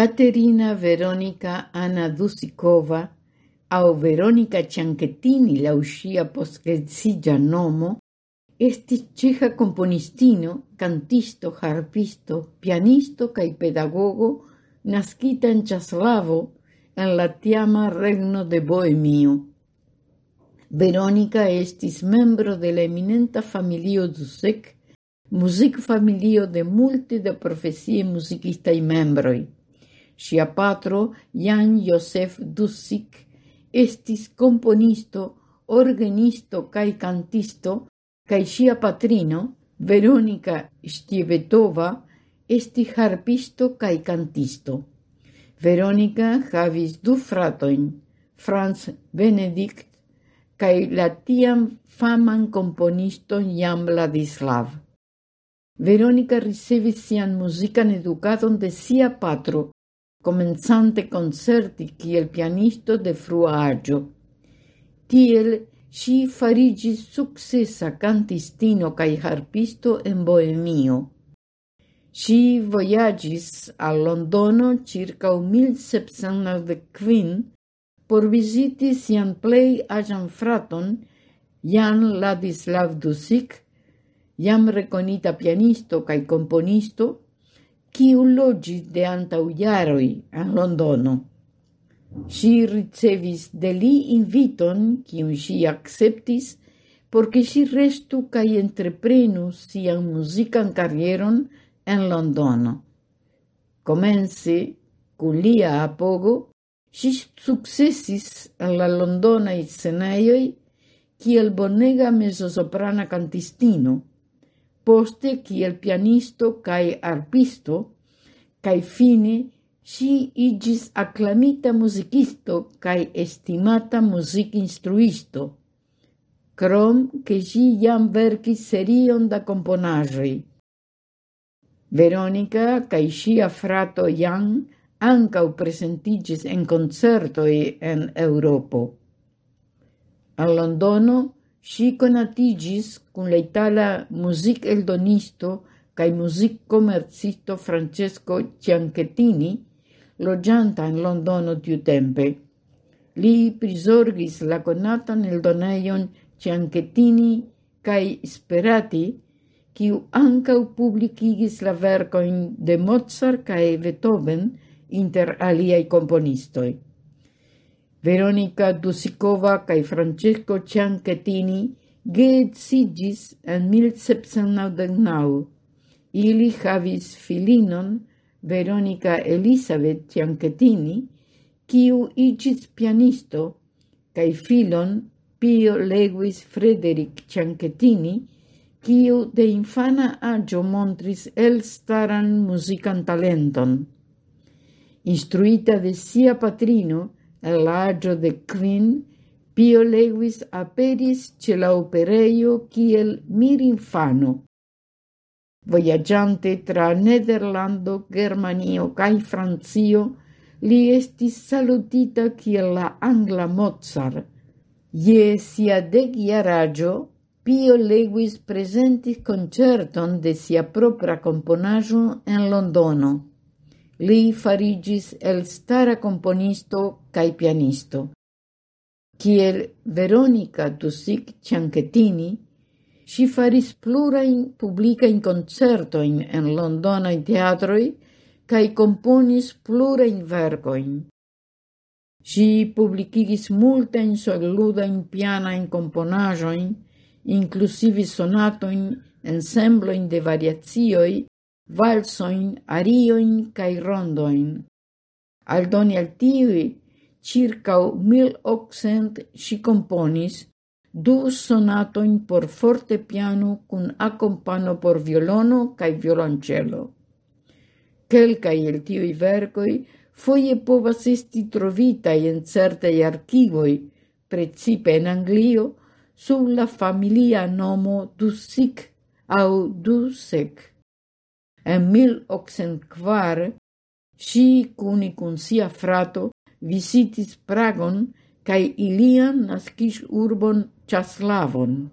Caterina Veronica Anna Dusikova au Veronica Cianchettini la uscia nomo estis ceja componistino, cantisto, harpisto, pianisto cae pedagogo naskita en Ciaslavo, en la tiama regno de Bohemio. Veronica estis membro de la eminenta familio Dusek, music familio de multe de profesie musicistai membroi. Sia patro, Jan Josef Dusik, estis componisto, organisto cae cantisto, cae sia patrino, Veronica Stievetova, esti harpisto cae cantisto. Veronica havis du fratoin, Franz Benedict cae la tiam faman componiston Jan Vladislav. Veronica ricevis sian musican educadon de sia patro, comenzante concerti kiel pianisto de frua agio. Tiel si farigis successa cantistino cae harpisto en Bohemio. Si voyagis a Londono circa 1795 por visiti sian plei agian fraton, Jan Ladislav Dusik, jam rekonita pianisto cae componisto, kiu loĝis de antaŭ jaroj en Londono. Si ricevis de li inviton, kiun si acceptis, porque si restu cae entreprenu sian musican carrieron en Londono. Comense, kun lia apogo, si successis en la londonaj scenejoj kiel bonega mezzosoprana cantistino – poste kiel pianisto kaj arpisto, kaj fine si igis aklamita musicisto cae estimata muzikinstruisto, crom che si jam verkis serion da componarri. Veronica cae sia frato Jan ancau presentigis en concertoi en Europo. A Londono Si conatigis cun la itala music eldonisto cae music commercisto Francesco Cianchettini, logianta in Londono tiu tempe. Li prisorgis la conatan eldoneion Cianchettini cae Sperati, quiu ancau publicigis la vercoin de Mozart cae Beethoven inter aliai componistoi. Veronica Dusikova kaj Francesco Cianchettini geedzigis en 1799. Ili havis filinon Veronica Elisabeth Cianchettini, kiu igis pianisto, kaj filon Pio Lewis Frederick Cianchettini, kiu de infana agio montris elstaran muzican talenton. Instruita de sia patrino, el aĝo de kvin, Pio Lewis aperis ce la opereio kiel mirinfano. Voyagiante tra Nederlando, Germanio cae Francio, li estis salutita kiel la angla Mozart. Ie sia degjaraĝo, Pio Lewis presentis concerton de sia propra componaggio en Londono li farigis elstara componisto cae pianisto. Ciel Veronica Tusic Cianchettini, si faris plurajn publikajn concertoin en londonaj teatroj kaj komponis plurajn vergoin. Si publikigis in solludajn pianajn componajoin, inclusivi sonatoin, ensembloin de variazioi valsoin, arioin cae rondoin. Aldoni al tivi, circau mil occent si componis du sonatoin por forte piano cun accompano por violono cae violoncello. Quelcae el tivi vergoi foie povas esti trovitai en certei archivoi, precipe en Anglio, sub la familia nomo du sic au du sec. En 1804 si cuni cun sia frato visitis Pragon cae ilian nascis urbon Chaslavon.